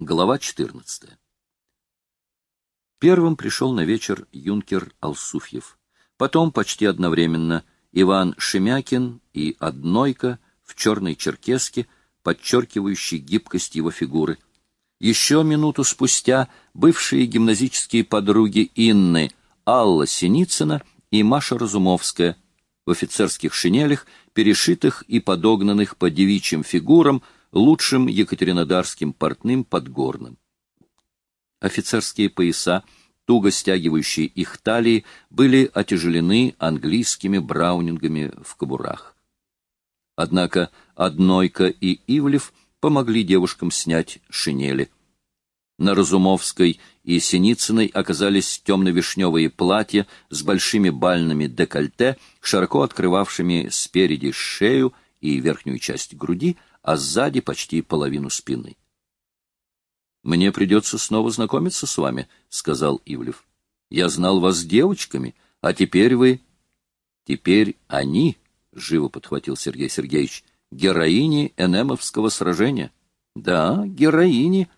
Глава 14. Первым пришел на вечер юнкер Алсуфьев. Потом, почти одновременно, Иван Шемякин и Однойка в черной черкеске, подчеркивающей гибкость его фигуры. Еще минуту спустя бывшие гимназические подруги Инны Алла Синицына и Маша Разумовская в офицерских шинелях, перешитых и подогнанных по девичьим фигурам, лучшим екатеринодарским портным подгорным. Офицерские пояса, туго стягивающие их талии, были отяжелены английскими браунингами в кобурах. Однако Однойка и Ивлев помогли девушкам снять шинели. На Разумовской и Синицыной оказались темно-вишневые платья с большими бальными декольте, широко открывавшими спереди шею и верхнюю часть груди, а сзади почти половину спины. «Мне придется снова знакомиться с вами», — сказал Ивлев. «Я знал вас девочками, а теперь вы...» «Теперь они», — живо подхватил Сергей Сергеевич, — «героини Энемовского сражения». «Да, героини».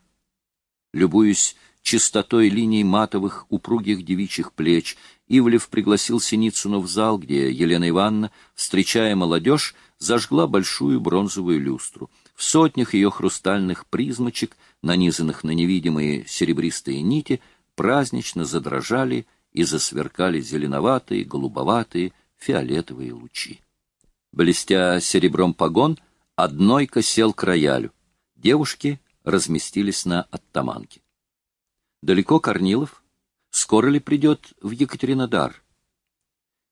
Любуясь чистотой линий матовых, упругих девичьих плеч, Ивлев пригласил Синицыну в зал, где Елена Ивановна, встречая молодежь, зажгла большую бронзовую люстру. В сотнях ее хрустальных призмочек, нанизанных на невидимые серебристые нити, празднично задрожали и засверкали зеленоватые, голубоватые, фиолетовые лучи. Блестя серебром погон, однойка сел к роялю. Девушки разместились на оттаманке. Далеко Корнилов? Скоро ли придет в Екатеринодар?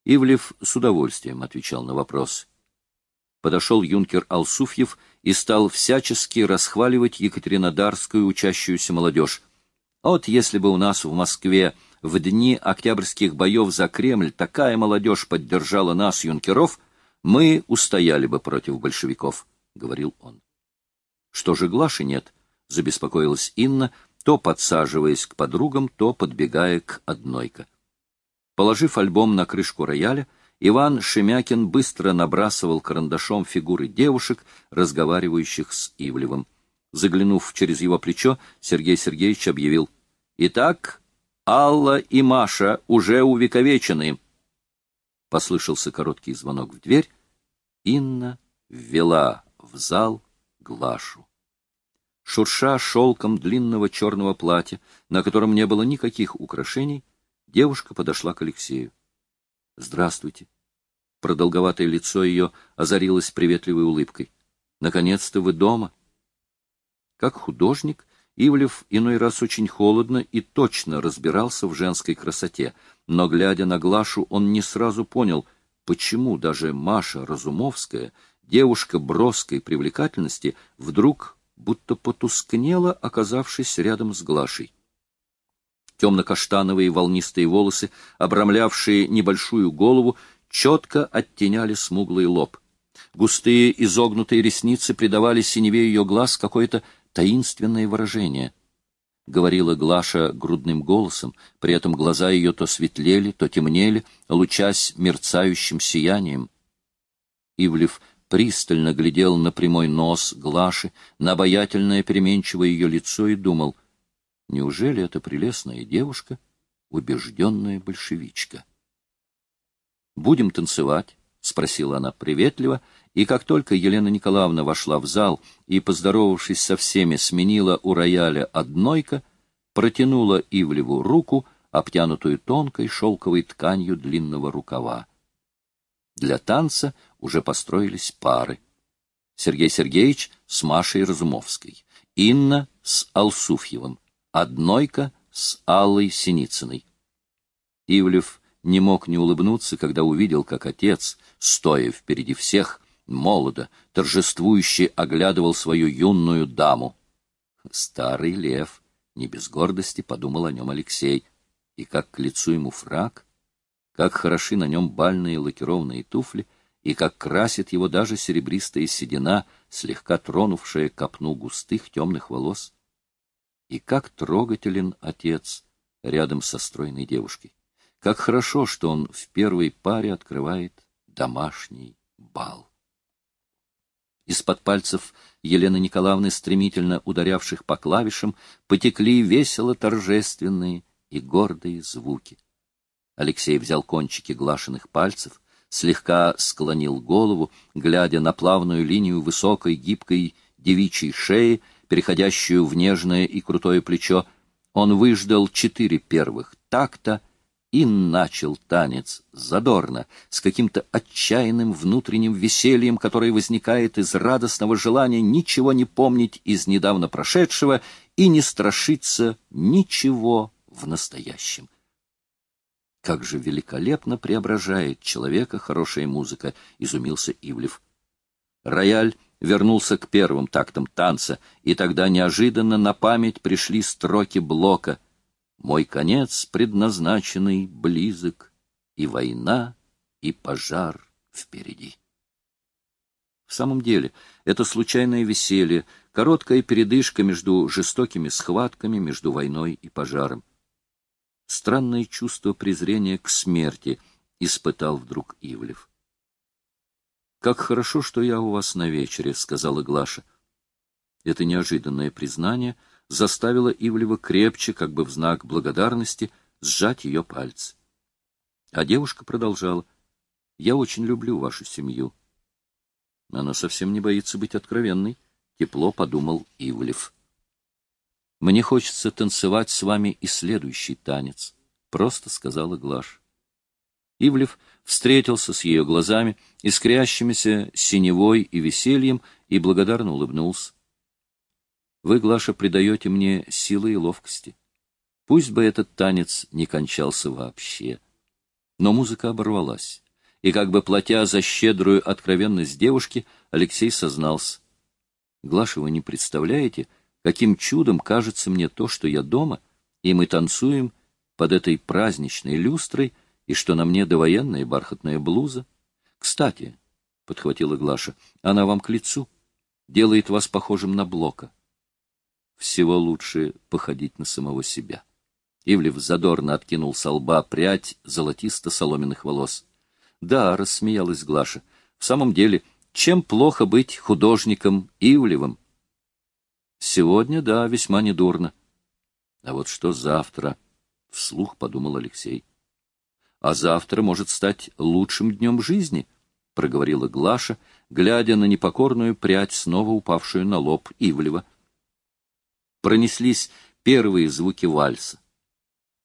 Ивлев с удовольствием отвечал на вопрос. Подошел юнкер Алсуфьев и стал всячески расхваливать екатеринодарскую учащуюся молодежь. Вот если бы у нас в Москве в дни октябрьских боев за Кремль такая молодежь поддержала нас, юнкеров, мы устояли бы против большевиков, — говорил он. — Что же Глаши нет? — забеспокоилась Инна, то подсаживаясь к подругам, то подбегая к однойка. Положив альбом на крышку рояля, Иван Шемякин быстро набрасывал карандашом фигуры девушек, разговаривающих с Ивлевым. Заглянув через его плечо, Сергей Сергеевич объявил. «Итак, Алла и Маша уже увековечены». Послышался короткий звонок в дверь. Инна ввела в зал Глашу. Шурша шелком длинного черного платья, на котором не было никаких украшений, девушка подошла к Алексею. — Здравствуйте. Продолговатое лицо ее озарилось приветливой улыбкой. — Наконец-то вы дома. Как художник, Ивлев иной раз очень холодно и точно разбирался в женской красоте, но, глядя на Глашу, он не сразу понял, почему даже Маша Разумовская, девушка броской привлекательности, вдруг будто потускнела, оказавшись рядом с Глашей. Темно-каштановые волнистые волосы, обрамлявшие небольшую голову, четко оттеняли смуглый лоб. Густые изогнутые ресницы придавали синеве ее глаз какое-то таинственное выражение. Говорила Глаша грудным голосом, при этом глаза ее то светлели, то темнели, лучась мерцающим сиянием. Ивлев пристально глядел на прямой нос Глаши, на обаятельное переменчивое ее лицо и думал, неужели эта прелестная девушка — убежденная большевичка? «Будем танцевать?» — спросила она приветливо, и как только Елена Николаевна вошла в зал и, поздоровавшись со всеми, сменила у рояля однойка, протянула Ивлеву руку, обтянутую тонкой шелковой тканью длинного рукава. Для танца уже построились пары. Сергей Сергеевич с Машей Разумовской, Инна с Алсуфьевым, Однойка с Аллой Синицыной. Ивлев не мог не улыбнуться, когда увидел, как отец, стоя впереди всех, молодо, торжествующе оглядывал свою юную даму. Старый лев, не без гордости, подумал о нем Алексей, и как к лицу ему фраг, как хороши на нем бальные лакированные туфли, и как красит его даже серебристая седина, слегка тронувшая копну густых темных волос. И как трогателен отец рядом со стройной девушкой. Как хорошо, что он в первой паре открывает домашний бал. Из-под пальцев Елены Николаевны, стремительно ударявших по клавишам, потекли весело торжественные и гордые звуки. Алексей взял кончики глашенных пальцев, слегка склонил голову, глядя на плавную линию высокой, гибкой девичьей шеи, переходящую в нежное и крутое плечо. Он выждал четыре первых такта и начал танец задорно, с каким-то отчаянным внутренним весельем, которое возникает из радостного желания ничего не помнить из недавно прошедшего и не страшиться ничего в настоящем. Как же великолепно преображает человека хорошая музыка, изумился Ивлев. Рояль вернулся к первым тактам танца, и тогда неожиданно на память пришли строки блока — мой конец предназначенный близок, и война, и пожар впереди. В самом деле, это случайное веселье, короткая передышка между жестокими схватками, между войной и пожаром. Странное чувство презрения к смерти испытал вдруг Ивлев. «Как хорошо, что я у вас на вечере», — сказала Глаша. Это неожиданное признание — заставила Ивлева крепче, как бы в знак благодарности, сжать ее пальцы. А девушка продолжала. «Я очень люблю вашу семью». Она совсем не боится быть откровенной, — тепло подумал Ивлев. «Мне хочется танцевать с вами и следующий танец», — просто сказала Глаш. Ивлев встретился с ее глазами, искрящимися синевой и весельем, и благодарно улыбнулся. Вы, Глаша, придаете мне силы и ловкости. Пусть бы этот танец не кончался вообще. Но музыка оборвалась, и как бы платя за щедрую откровенность девушки, Алексей сознался. Глаша, вы не представляете, каким чудом кажется мне то, что я дома, и мы танцуем под этой праздничной люстрой, и что на мне довоенная бархатная блуза. Кстати, — подхватила Глаша, — она вам к лицу, делает вас похожим на Блока всего лучше походить на самого себя. Ивлев задорно откинул со лба прядь золотисто-соломенных волос. — Да, — рассмеялась Глаша, — в самом деле, чем плохо быть художником Ивлевым? — Сегодня, да, весьма недурно. — А вот что завтра? — вслух подумал Алексей. — А завтра может стать лучшим днем жизни, — проговорила Глаша, глядя на непокорную прядь, снова упавшую на лоб Ивлева пронеслись первые звуки вальса.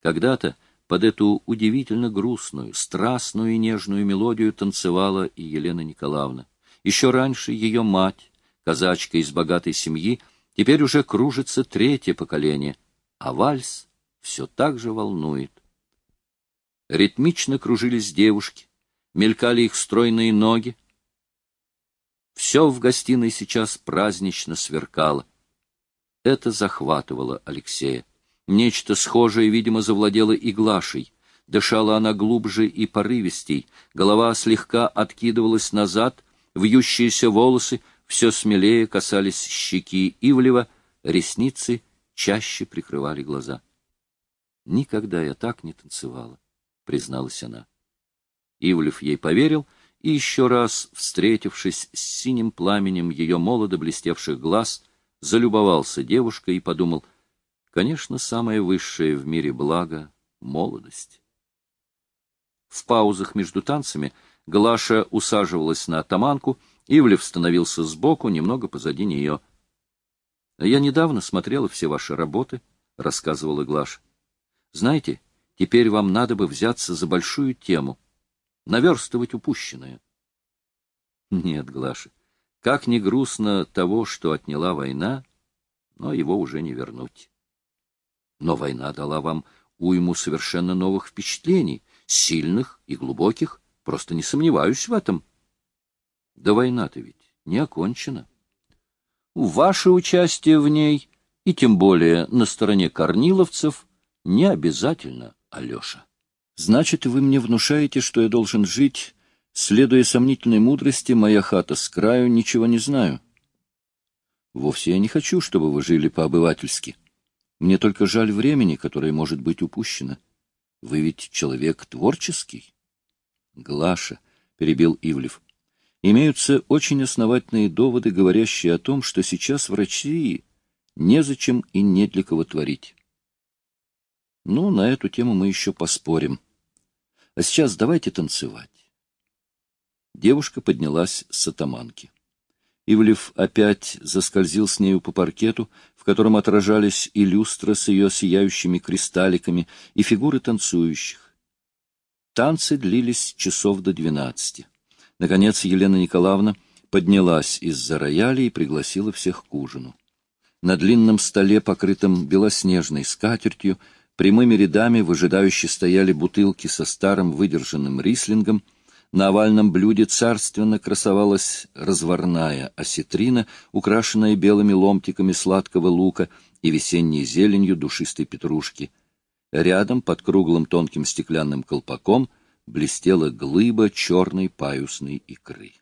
Когда-то под эту удивительно грустную, страстную и нежную мелодию танцевала и Елена Николаевна. Еще раньше ее мать, казачка из богатой семьи, теперь уже кружится третье поколение, а вальс все так же волнует. Ритмично кружились девушки, мелькали их стройные ноги. Все в гостиной сейчас празднично сверкало. Это захватывало Алексея. Нечто схожее, видимо, завладело и Глашей. Дышала она глубже и порывистей, голова слегка откидывалась назад, вьющиеся волосы все смелее касались щеки Ивлева, ресницы чаще прикрывали глаза. «Никогда я так не танцевала», — призналась она. Ивлев ей поверил, и еще раз, встретившись с синим пламенем ее молодо блестевших глаз, — залюбовался девушкой и подумал, конечно, самое высшее в мире благо — молодость. В паузах между танцами Глаша усаживалась на атаманку, Ивлев становился сбоку, немного позади нее. — Я недавно смотрела все ваши работы, — рассказывала Глаша. — Знаете, теперь вам надо бы взяться за большую тему — наверстывать упущенное. — Нет, Глаша, — как ни грустно того, что отняла война, но его уже не вернуть. Но война дала вам уйму совершенно новых впечатлений, сильных и глубоких, просто не сомневаюсь в этом. Да война-то ведь не окончена. Ваше участие в ней, и тем более на стороне корниловцев, не обязательно, Алеша. Значит, вы мне внушаете, что я должен жить Следуя сомнительной мудрости, моя хата с краю, ничего не знаю. Вовсе я не хочу, чтобы вы жили по-обывательски. Мне только жаль времени, которое может быть упущено. Вы ведь человек творческий. Глаша, — перебил Ивлев, имеются очень основательные доводы, говорящие о том, что сейчас в России незачем и не для кого творить. Ну, на эту тему мы еще поспорим. А сейчас давайте танцевать. Девушка поднялась с атаманки. Ивлев опять заскользил с нею по паркету, в котором отражались и люстра с ее сияющими кристалликами, и фигуры танцующих. Танцы длились часов до двенадцати. Наконец Елена Николаевна поднялась из-за рояля и пригласила всех к ужину. На длинном столе, покрытом белоснежной скатертью, прямыми рядами выжидающе стояли бутылки со старым выдержанным рислингом, на овальном блюде царственно красовалась разварная осетрина, украшенная белыми ломтиками сладкого лука и весенней зеленью душистой петрушки. Рядом, под круглым тонким стеклянным колпаком, блестела глыба черной паюсной икры.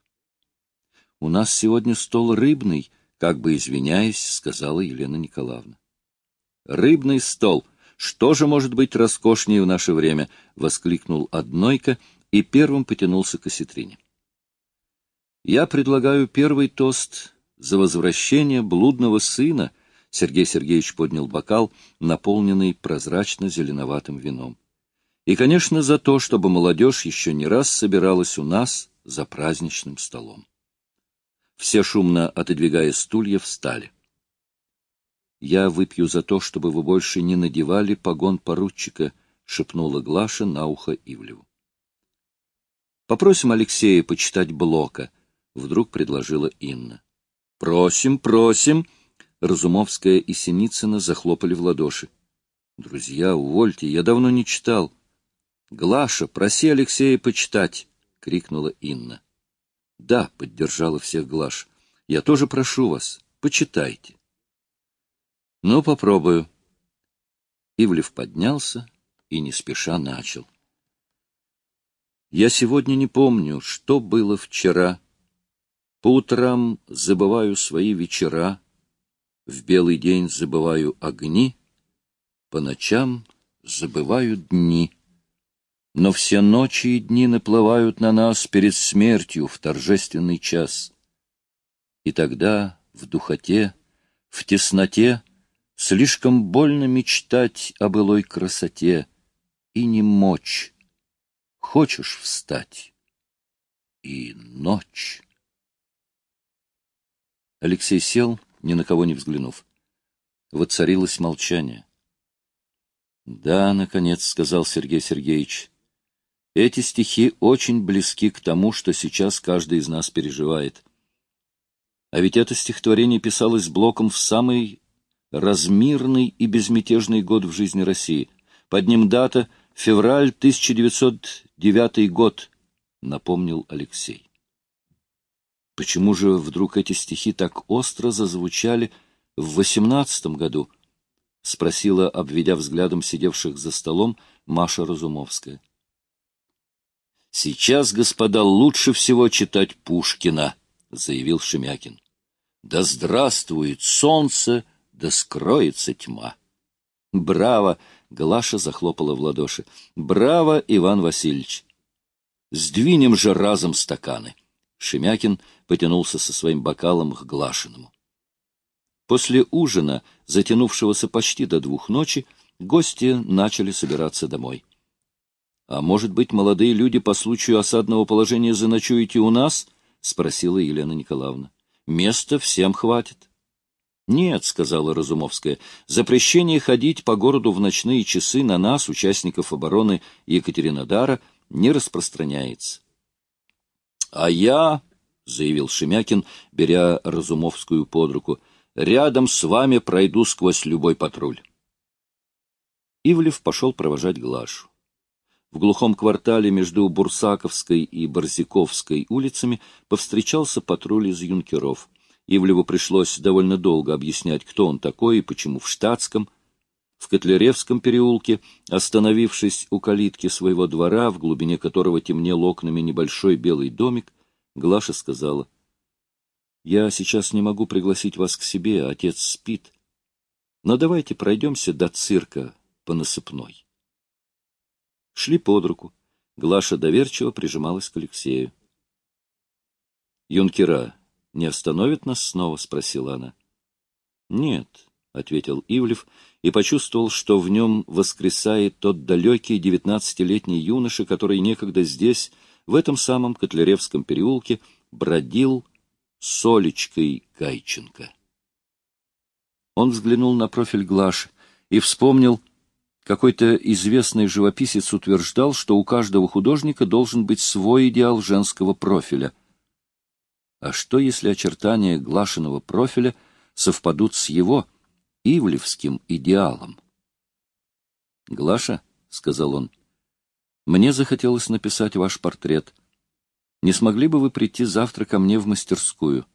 — У нас сегодня стол рыбный, — как бы извиняясь, сказала Елена Николаевна. — Рыбный стол! Что же может быть роскошнее в наше время? — воскликнул Однойка и первым потянулся к осетрине. — Я предлагаю первый тост за возвращение блудного сына, — Сергей Сергеевич поднял бокал, наполненный прозрачно-зеленоватым вином. И, конечно, за то, чтобы молодежь еще не раз собиралась у нас за праздничным столом. Все шумно отодвигая стулья встали. «Я выпью за то, чтобы вы больше не надевали погон поручика», — шепнула Глаша на ухо Ивлеву. «Попросим Алексея почитать Блока», — вдруг предложила Инна. «Просим, просим!» Разумовская и Синицына захлопали в ладоши. «Друзья, увольте, я давно не читал». «Глаша, проси Алексея почитать!» — крикнула Инна. «Да», — поддержала всех Глаш, — «я тоже прошу вас, почитайте». «Ну, попробую». Ивлев поднялся и не спеша начал. «Я сегодня не помню, что было вчера. По утрам забываю свои вечера, в белый день забываю огни, по ночам забываю дни». Но все ночи и дни наплывают на нас перед смертью в торжественный час. И тогда в духоте, в тесноте Слишком больно мечтать о былой красоте И не мочь. Хочешь встать? И ночь. Алексей сел, ни на кого не взглянув. Воцарилось молчание. — Да, — наконец сказал Сергей Сергеевич, эти стихи очень близки к тому, что сейчас каждый из нас переживает. А ведь это стихотворение писалось Блоком в самый размирный и безмятежный год в жизни России. Под ним дата — февраль 1909 год, напомнил Алексей. Почему же вдруг эти стихи так остро зазвучали в восемнадцатом году? — спросила, обведя взглядом сидевших за столом, Маша Разумовская. — Сейчас, господа, лучше всего читать Пушкина, — заявил Шемякин. — Да здравствует солнце, да скроется тьма. — Браво! — Глаша захлопала в ладоши. — Браво, Иван Васильевич! — Сдвинем же разом стаканы. Шемякин потянулся со своим бокалом к Глашиному. После ужина, затянувшегося почти до двух ночи, гости начали собираться домой. А может быть, молодые люди по случаю осадного положения заночуете у нас? — спросила Елена Николаевна. — Места всем хватит. — Нет, — сказала Разумовская, — запрещение ходить по городу в ночные часы на нас, участников обороны Екатеринодара, не распространяется. — А я, — заявил Шемякин, беря Разумовскую под руку, — рядом с вами пройду сквозь любой патруль. Ивлев пошел провожать Глашу. В глухом квартале между Бурсаковской и Борзяковской улицами повстречался патруль из юнкеров. Ивлеву пришлось довольно долго объяснять, кто он такой и почему в штатском. В Котляревском переулке, остановившись у калитки своего двора, в глубине которого темнел окнами небольшой белый домик, Глаша сказала, «Я сейчас не могу пригласить вас к себе, отец спит. Но давайте пройдемся до цирка по насыпной». Шли под руку. Глаша доверчиво прижималась к Алексею. Юнкера не остановит нас снова? — спросила она. — Нет, — ответил Ивлев и почувствовал, что в нем воскресает тот далекий девятнадцатилетний юноша, который некогда здесь, в этом самом Котляревском переулке, бродил с Олечкой Гайченко. Он взглянул на профиль Глаши и вспомнил, какой-то известный живописец утверждал, что у каждого художника должен быть свой идеал женского профиля. А что, если очертания Глашиного профиля совпадут с его, ивлевским идеалом? «Глаша», — сказал он, — «мне захотелось написать ваш портрет. Не смогли бы вы прийти завтра ко мне в мастерскую?»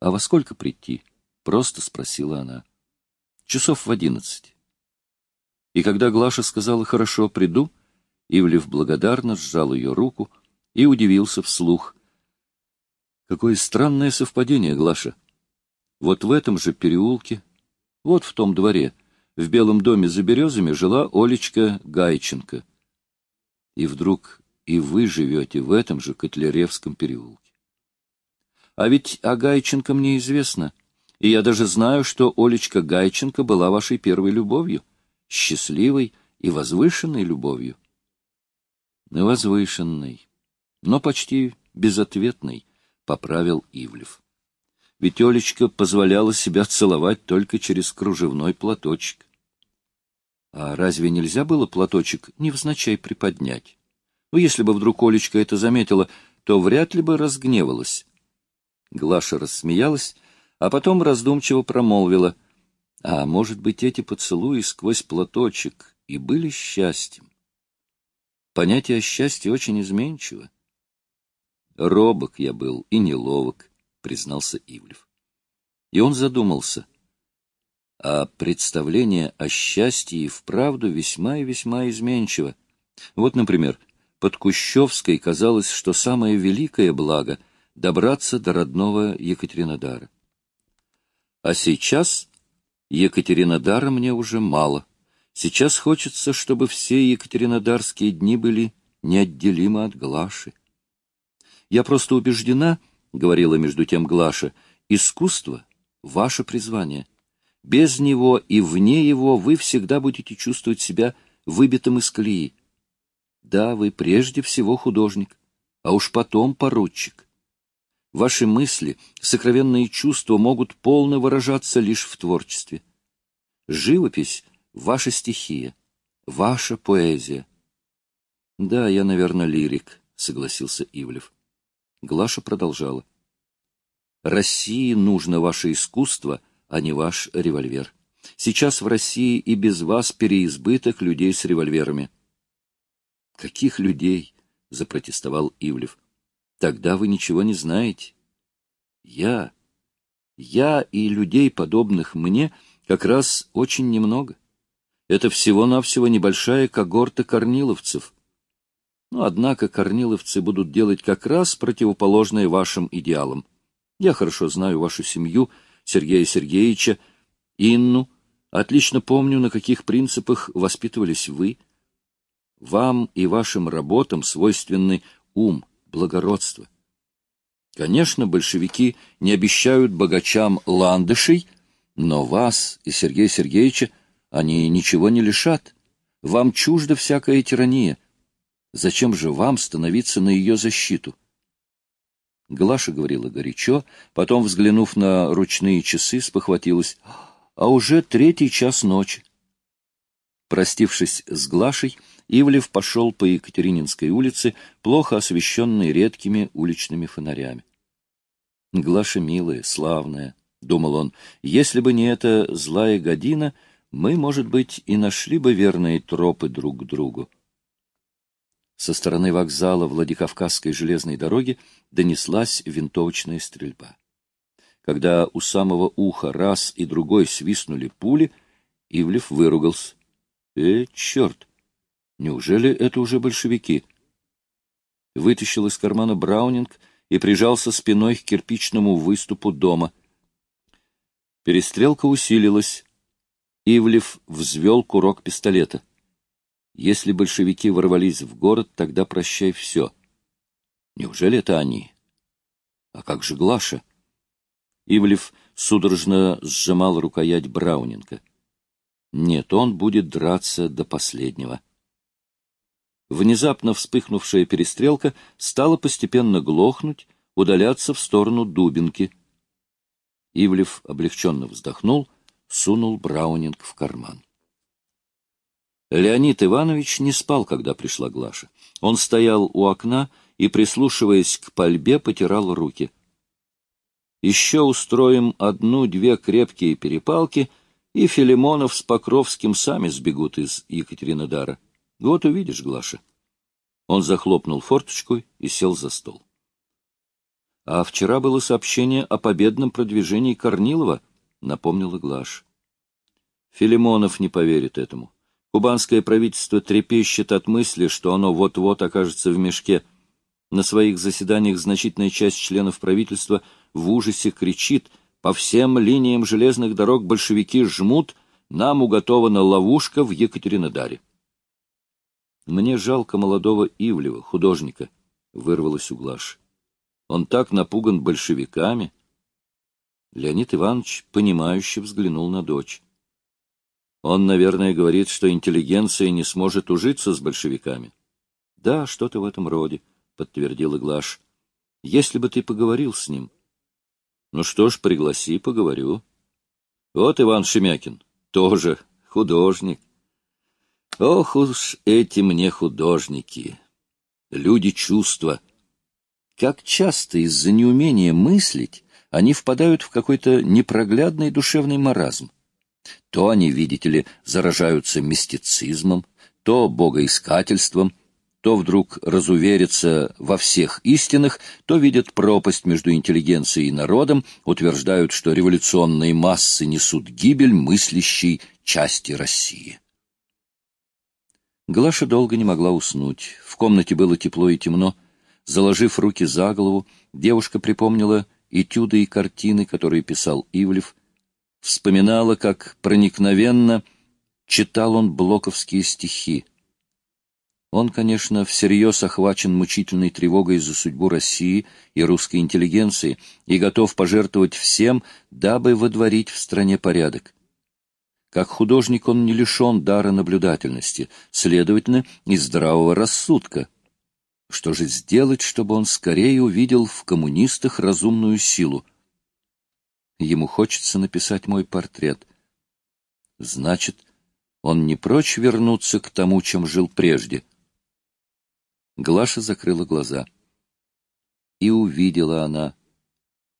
«А во сколько прийти?» — просто спросила она. «Часов в одиннадцать». И когда Глаша сказала «хорошо, приду», Ивлев благодарно сжал ее руку и удивился вслух. Какое странное совпадение, Глаша. Вот в этом же переулке, вот в том дворе, в белом доме за березами жила Олечка Гайченко. И вдруг и вы живете в этом же Котляревском переулке. А ведь о Гайченко мне известно, и я даже знаю, что Олечка Гайченко была вашей первой любовью счастливой и возвышенной любовью. Возвышенной, но почти безответной, — поправил Ивлев. Ведь Олечка позволяла себя целовать только через кружевной платочек. А разве нельзя было платочек невзначай приподнять? Ну, если бы вдруг Олечка это заметила, то вряд ли бы разгневалась. Глаша рассмеялась, а потом раздумчиво промолвила — а может быть, эти поцелуи сквозь платочек и были счастьем? Понятие о счастье очень изменчиво. Робок я был и неловок, признался Ивлев. И он задумался. А представление о счастье и вправду весьма и весьма изменчиво. Вот, например, под Кущевской казалось, что самое великое благо — добраться до родного Екатеринодара. А сейчас Екатеринодара мне уже мало. Сейчас хочется, чтобы все екатеринодарские дни были неотделимы от Глаши. Я просто убеждена, — говорила между тем Глаша, — искусство — ваше призвание. Без него и вне его вы всегда будете чувствовать себя выбитым из колеи. Да, вы прежде всего художник, а уж потом поручик. Ваши мысли, сокровенные чувства могут полно выражаться лишь в творчестве. Живопись — ваша стихия, ваша поэзия. — Да, я, наверное, лирик, — согласился Ивлев. Глаша продолжала. — России нужно ваше искусство, а не ваш револьвер. Сейчас в России и без вас переизбыток людей с револьверами. — Каких людей? — запротестовал Ивлев. Тогда вы ничего не знаете. Я, я и людей, подобных мне, как раз очень немного. Это всего-навсего небольшая когорта корниловцев. Но, однако, корниловцы будут делать как раз противоположное вашим идеалам. Я хорошо знаю вашу семью, Сергея Сергеевича, Инну, отлично помню, на каких принципах воспитывались вы. Вам и вашим работам свойственны ум, благородство. Конечно, большевики не обещают богачам ландышей, но вас и Сергея Сергеевича они ничего не лишат. Вам чужда всякая тирания. Зачем же вам становиться на ее защиту? Глаша говорила горячо, потом, взглянув на ручные часы, спохватилась. А уже третий час ночи. Простившись с Глашей, Ивлев пошел по Екатерининской улице, плохо освещенной редкими уличными фонарями. Глаша милая, славная, — думал он, — если бы не эта злая година, мы, может быть, и нашли бы верные тропы друг к другу. Со стороны вокзала Владикавказской железной дороги донеслась винтовочная стрельба. Когда у самого уха раз и другой свистнули пули, Ивлев выругался. — Э, черт! Неужели это уже большевики? Вытащил из кармана Браунинг и прижался спиной к кирпичному выступу дома. Перестрелка усилилась. Ивлев взвел курок пистолета. Если большевики ворвались в город, тогда прощай все. Неужели это они? А как же Глаша? Ивлев судорожно сжимал рукоять Браунинга. Нет, он будет драться до последнего. Внезапно вспыхнувшая перестрелка стала постепенно глохнуть, удаляться в сторону Дубинки. Ивлев облегченно вздохнул, сунул Браунинг в карман. Леонид Иванович не спал, когда пришла Глаша. Он стоял у окна и, прислушиваясь к пальбе, потирал руки. Еще устроим одну-две крепкие перепалки, и Филимонов с Покровским сами сбегут из Екатеринодара. Вот увидишь, Глаша. Он захлопнул форточку и сел за стол. А вчера было сообщение о победном продвижении Корнилова, напомнила Глаш. Филимонов не поверит этому. Кубанское правительство трепещет от мысли, что оно вот-вот окажется в мешке. На своих заседаниях значительная часть членов правительства в ужасе кричит «По всем линиям железных дорог большевики жмут, нам уготована ловушка в Екатеринодаре». «Мне жалко молодого Ивлева, художника», — вырвалось у Глаш. «Он так напуган большевиками». Леонид Иванович, понимающе взглянул на дочь. Он, наверное, говорит, что интеллигенция не сможет ужиться с большевиками. — Да, что-то в этом роде, — подтвердила Глаш. — Если бы ты поговорил с ним. — Ну что ж, пригласи, поговорю. Вот Иван Шемякин, тоже художник. Ох уж эти мне художники, люди чувства. Как часто из-за неумения мыслить они впадают в какой-то непроглядный душевный маразм. То они, видите ли, заражаются мистицизмом, то богоискательством, то вдруг разуверятся во всех истинах, то видят пропасть между интеллигенцией и народом, утверждают, что революционные массы несут гибель мыслящей части России. Глаша долго не могла уснуть. В комнате было тепло и темно. Заложив руки за голову, девушка припомнила этюды и картины, которые писал Ивлев, вспоминала, как проникновенно читал он блоковские стихи. Он, конечно, всерьез охвачен мучительной тревогой за судьбу России и русской интеллигенции и готов пожертвовать всем, дабы водворить в стране порядок. Как художник он не лишен дара наблюдательности, следовательно, и здравого рассудка. Что же сделать, чтобы он скорее увидел в коммунистах разумную силу? Ему хочется написать мой портрет. Значит, он не прочь вернуться к тому, чем жил прежде. Глаша закрыла глаза. И увидела она.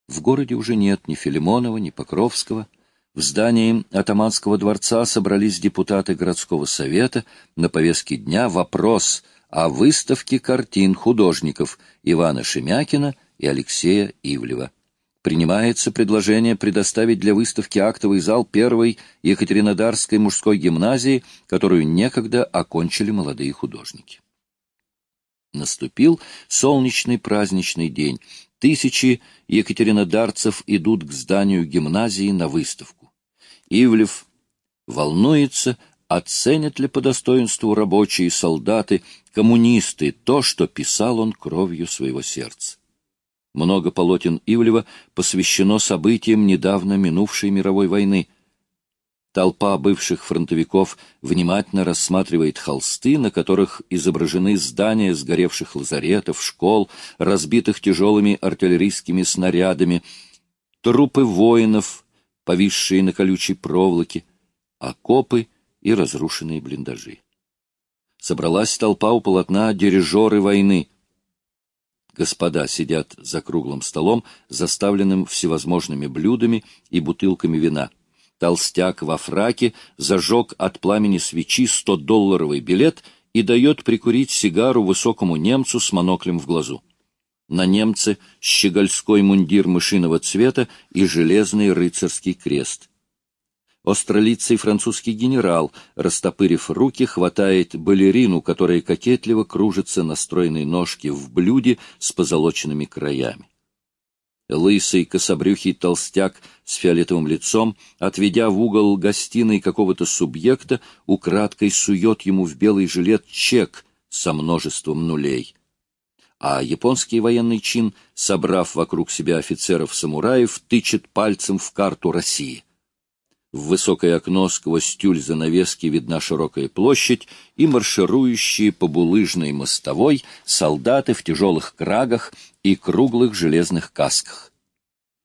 В городе уже нет ни Филимонова, ни Покровского. В здании атаманского дворца собрались депутаты городского совета. На повестке дня вопрос о выставке картин художников Ивана Шемякина и Алексея Ивлева принимается предложение предоставить для выставки актовый зал первой Екатеринодарской мужской гимназии, которую некогда окончили молодые художники. Наступил солнечный праздничный день. Тысячи екатеринодарцев идут к зданию гимназии на выставку. Ивлев волнуется, оценят ли по достоинству рабочие солдаты, коммунисты то, что писал он кровью своего сердца. Много полотен Ивлева посвящено событиям недавно минувшей мировой войны. Толпа бывших фронтовиков внимательно рассматривает холсты, на которых изображены здания сгоревших лазаретов, школ, разбитых тяжелыми артиллерийскими снарядами, трупы воинов, повисшие на колючей проволоке, окопы и разрушенные блиндажи. Собралась толпа у полотна «Дирижеры войны», Господа сидят за круглым столом, заставленным всевозможными блюдами и бутылками вина. Толстяк во фраке зажег от пламени свечи 100-долларовый билет и дает прикурить сигару высокому немцу с моноклем в глазу. На немце щегольской мундир мышиного цвета и железный рыцарский крест — Остролицый французский генерал, растопырив руки, хватает балерину, которая кокетливо кружится на стройной ножке в блюде с позолоченными краями. Лысый кособрюхий толстяк с фиолетовым лицом, отведя в угол гостиной какого-то субъекта, украдкой сует ему в белый жилет чек со множеством нулей. а японский военный чин, собрав вокруг себя офицеров-самураев, тычет пальцем в карту России. В высокое окно сквозь тюль занавески видна широкая площадь и марширующие по булыжной мостовой солдаты в тяжелых крагах и круглых железных касках.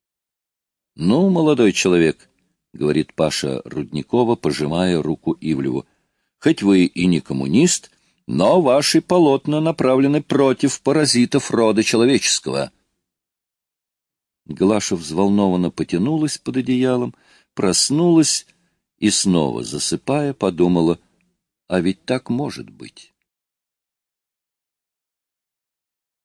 — Ну, молодой человек, — говорит Паша Рудникова, пожимая руку Ивлеву, — хоть вы и не коммунист, но ваши полотна направлены против паразитов рода человеческого. Глаша взволнованно потянулась под одеялом, проснулась и снова, засыпая, подумала, а ведь так может быть.